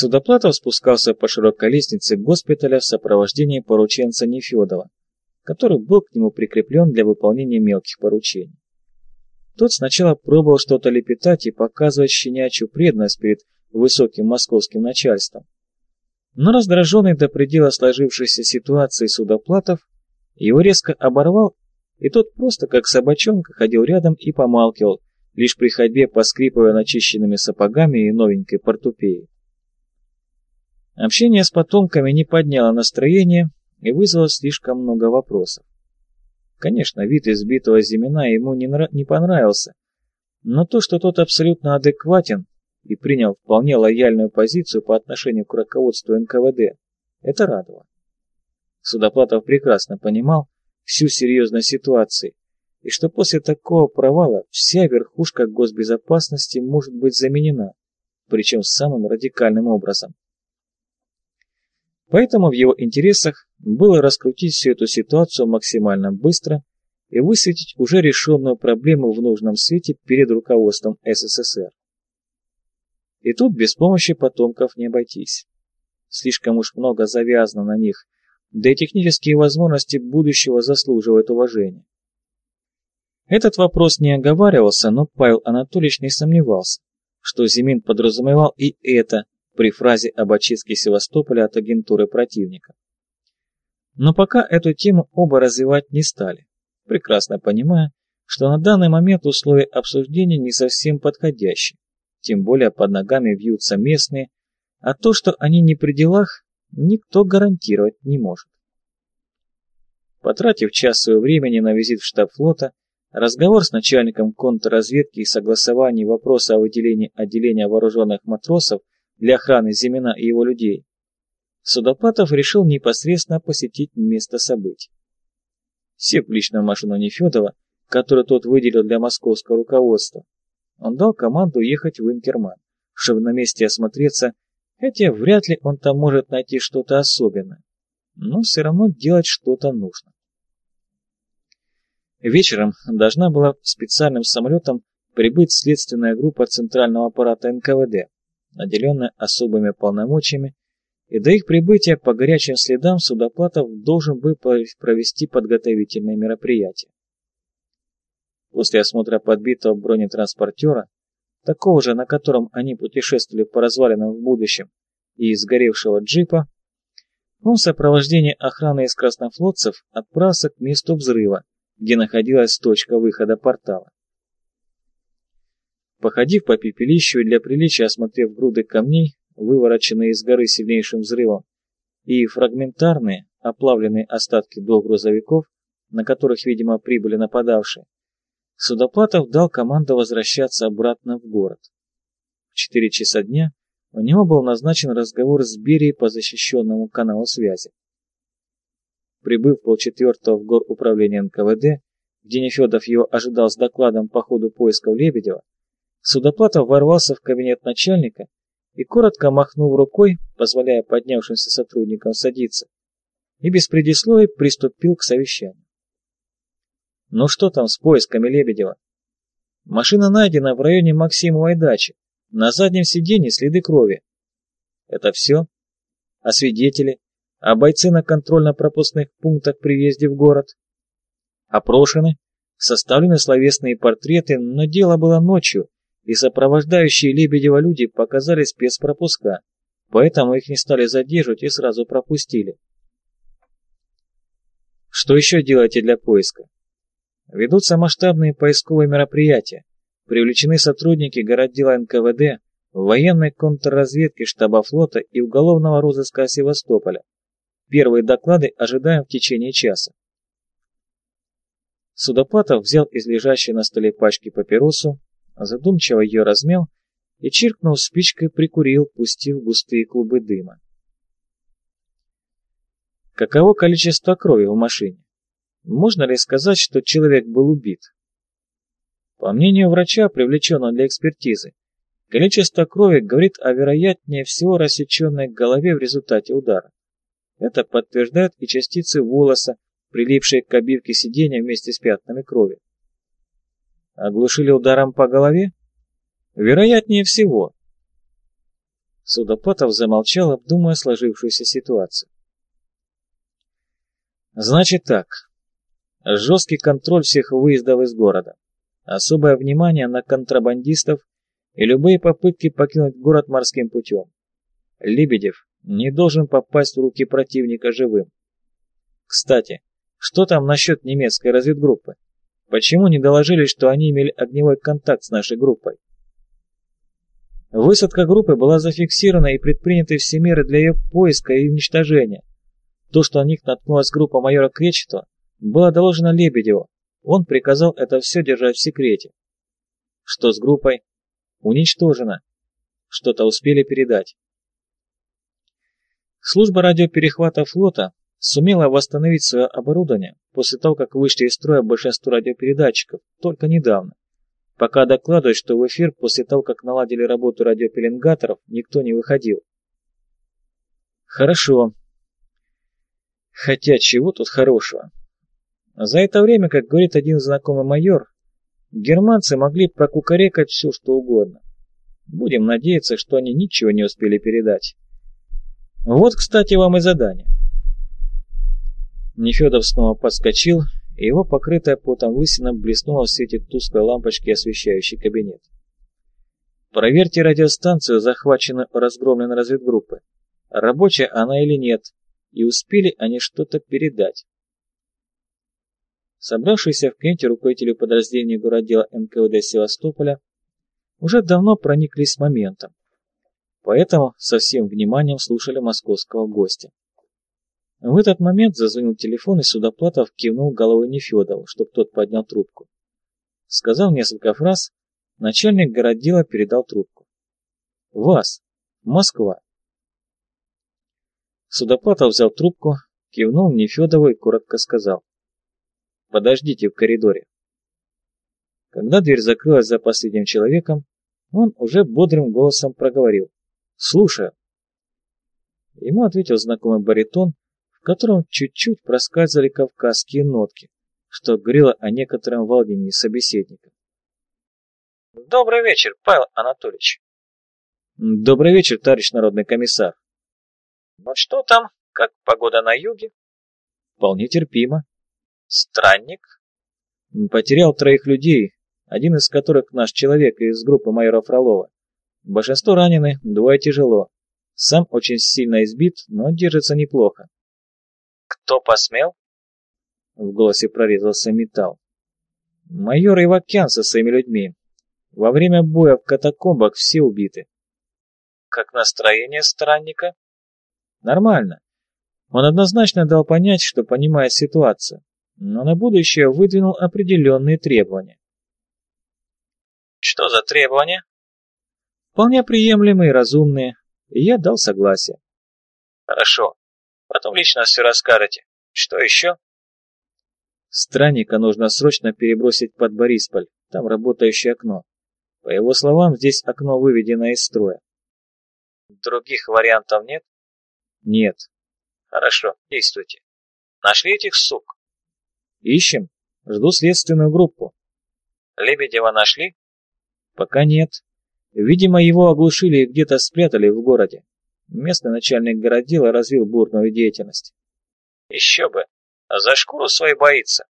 Судоплатов спускался по широкой лестнице госпиталя в сопровождении порученца Нефедова, который был к нему прикреплен для выполнения мелких поручений. Тот сначала пробовал что-то лепетать и показывать щенячью преданность перед высоким московским начальством. Но раздраженный до предела сложившейся ситуации Судоплатов его резко оборвал, и тот просто как собачонка ходил рядом и помалкивал, лишь при ходьбе поскрипывая начищенными сапогами и новенькой портупеей. Общение с потомками не подняло настроение и вызвало слишком много вопросов. Конечно, вид избитого Зимина ему не, нрав... не понравился, но то, что тот абсолютно адекватен и принял вполне лояльную позицию по отношению к руководству НКВД, это радовало. Судоплатов прекрасно понимал всю серьезность ситуации, и что после такого провала вся верхушка госбезопасности может быть заменена, причем самым радикальным образом. Поэтому в его интересах было раскрутить всю эту ситуацию максимально быстро и высветить уже решенную проблему в нужном свете перед руководством СССР. И тут без помощи потомков не обойтись. Слишком уж много завязано на них, да и технические возможности будущего заслуживают уважения. Этот вопрос не оговаривался, но Павел Анатольевич не сомневался, что Зимин подразумевал и это при фразе об очистке Севастополя от агентуры противника. Но пока эту тему оба развивать не стали, прекрасно понимая, что на данный момент условия обсуждения не совсем подходящие, тем более под ногами вьются местные, а то, что они не при делах, никто гарантировать не может. Потратив час своего времени на визит в штаб флота, разговор с начальником контрразведки и согласование вопроса о выделении отделения вооруженных матросов – для охраны Зимина и его людей, Судопатов решил непосредственно посетить место событий. Сев в личную машину Нефедова, которую тот выделил для московского руководства, он дал команду ехать в Инкерман, чтобы на месте осмотреться, хотя вряд ли он там может найти что-то особенное, но все равно делать что-то нужно. Вечером должна была специальным самолетом прибыть следственная группа Центрального аппарата НКВД, наделенная особыми полномочиями, и до их прибытия по горячим следам Судоплатов должен был провести подготовительные мероприятия. После осмотра подбитого бронетранспортера, такого же, на котором они путешествовали по развалинам в будущем, и сгоревшего джипа, он в сопровождении охраны из краснофлотцев отправился к месту взрыва, где находилась точка выхода портала. Походив по пепелищу для приличия осмотрев груды камней, вывороченные из горы сильнейшим взрывом, и фрагментарные, оплавленные остатки двух грузовиков, на которых, видимо, прибыли нападавшие, Судоплатов дал команду возвращаться обратно в город. В четыре часа дня у него был назначен разговор с Берией по защищенному каналу связи. Прибыв полчетвертого в гор управления НКВД, где Нефедов его ожидал с докладом по ходу поисков Лебедева, Судоплатов ворвался в кабинет начальника и, коротко махнув рукой, позволяя поднявшимся сотрудникам садиться, и без предисловий приступил к совещанию. «Ну что там с поисками Лебедева?» «Машина найдена в районе Максимовой дачи. На заднем сиденье следы крови». «Это все? А свидетели? А бойцы на контрольно-пропускных пунктах при въезде в город?» «Опрошены?» Составлены словесные портреты, но дело было ночью, и сопровождающие Лебедева люди показали спецпропуска, поэтому их не стали задерживать и сразу пропустили. Что еще делаете для поиска? Ведутся масштабные поисковые мероприятия. Привлечены сотрудники городдела НКВД, военной контрразведки штаба флота и уголовного розыска Севастополя. Первые доклады ожидаем в течение часа. Судопатов взял из лежащей на столе пачки папиросу, задумчиво ее размял и, чиркнул спичкой, прикурил, пустив густые клубы дыма. Каково количество крови в машине? Можно ли сказать, что человек был убит? По мнению врача, привлеченного для экспертизы, количество крови говорит о вероятнее всего рассеченной голове в результате удара. Это подтверждают и частицы волоса, прилипшие к обивке сиденья вместе с пятнами крови. Оглушили ударом по голове? Вероятнее всего. Судопатов замолчал, обдумывая сложившуюся ситуацию. Значит так. Жесткий контроль всех выездов из города. Особое внимание на контрабандистов и любые попытки покинуть город морским путем. Лебедев не должен попасть в руки противника живым. Кстати, что там насчет немецкой разведгруппы? Почему не доложили, что они имели огневой контакт с нашей группой? Высадка группы была зафиксирована и предприняты все меры для ее поиска и уничтожения. То, что на них наткнулась группа майора Кречетова, было доложено Лебедеву. Он приказал это все держать в секрете. Что с группой? Уничтожено. Что-то успели передать. Служба радиоперехвата флота сумела восстановить свое оборудование после того, как вышли из строя большинство радиопередатчиков, только недавно. Пока докладывают, что в эфир после того, как наладили работу радиопеленгаторов, никто не выходил. Хорошо. Хотя чего тут хорошего? За это время, как говорит один знакомый майор, германцы могли прокукарекать все, что угодно. Будем надеяться, что они ничего не успели передать. Вот, кстати, вам и задание. Нефедов снова подскочил, и его покрытая потом лысина блеснула в свете тусклой лампочки, освещающей кабинет. Проверьте радиостанцию, захваченную разгромленной разведгруппы. Рабочая она или нет, и успели они что-то передать. Собравшиеся в кабинете руководители подразделения городдела НКВД Севастополя уже давно прониклись моментом, поэтому со всем вниманием слушали московского гостя. В этот момент зазвонил телефон, и Судоплатов кивнул головой Нефедову, чтобы тот поднял трубку. Сказав несколько фраз, начальник городдела передал трубку. «Вас! Москва!» Судоплатов взял трубку, кивнул Нефедову и коротко сказал. «Подождите в коридоре». Когда дверь закрылась за последним человеком, он уже бодрым голосом проговорил. «Слушаю». Ему ответил знакомый баритон, в котором чуть-чуть проскальзывали кавказские нотки, что говорило о некотором волнении собеседника. «Добрый вечер, Павел Анатольевич». «Добрый вечер, товарищ народный комиссар». «Ну что там, как погода на юге?» «Вполне терпимо». «Странник?» «Потерял троих людей, один из которых наш человек из группы майора Фролова. Большинство ранены, двое тяжело. Сам очень сильно избит, но держится неплохо. «Кто посмел?» В голосе прорезался металл. «Майор Ивакян со своими людьми. Во время боя в катакомбах все убиты». «Как настроение странника?» «Нормально. Он однозначно дал понять, что понимает ситуацию, но на будущее выдвинул определенные требования». «Что за требования?» «Вполне приемлемые и разумные, я дал согласие». «Хорошо. Потом лично все расскажете. Что еще? Странника нужно срочно перебросить под Борисполь. Там работающее окно. По его словам, здесь окно выведено из строя. Других вариантов нет? Нет. Хорошо, действуйте. Нашли этих сук? Ищем. Жду следственную группу. Лебедева нашли? Пока нет. Видимо, его оглушили и где-то спрятали в городе. Местный начальник городила развил бурную деятельность. Еще бы. За шкуру свою боится.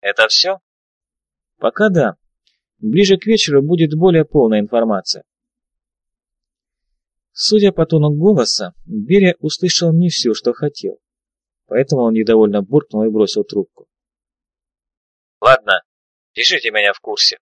Это все? Пока да. Ближе к вечеру будет более полная информация. Судя по тону голоса, Берия услышал не все, что хотел. Поэтому он недовольно буркнул и бросил трубку. Ладно, держите меня в курсе.